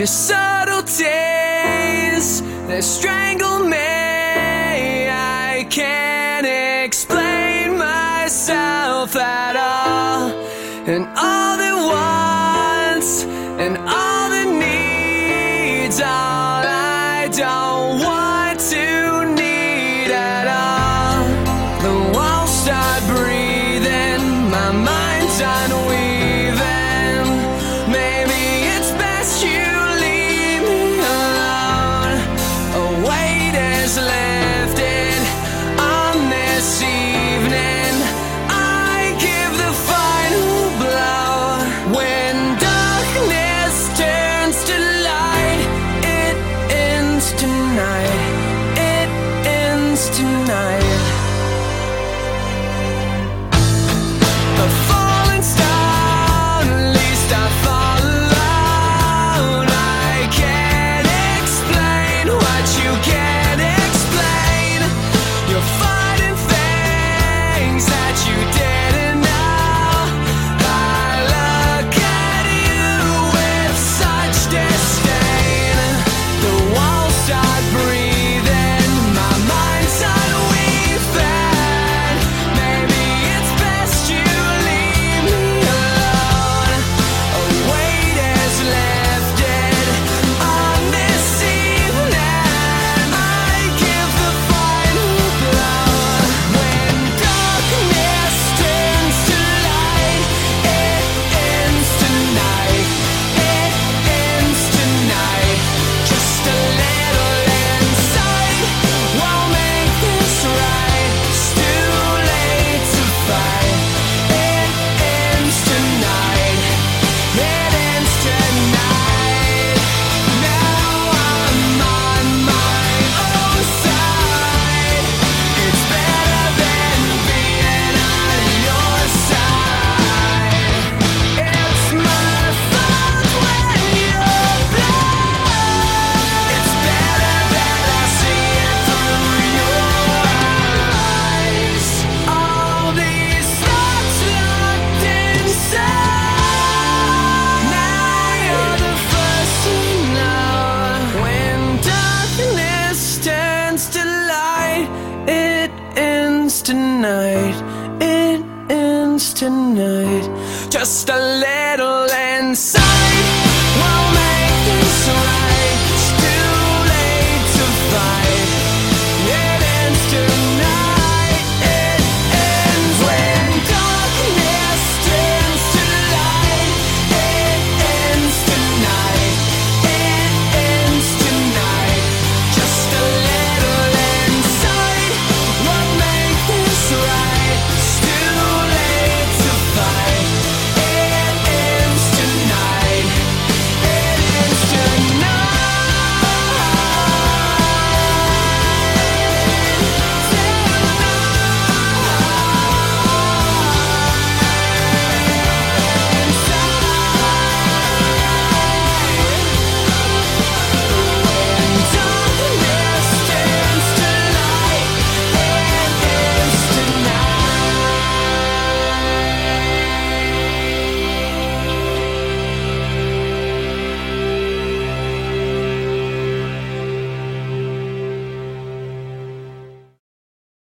Your subtleties that strangle me. I can't explain myself at all. And all the wants and all the needs, all I don't want to need at all. The walls start breathing, my mind's on. tonight. Just a little and some.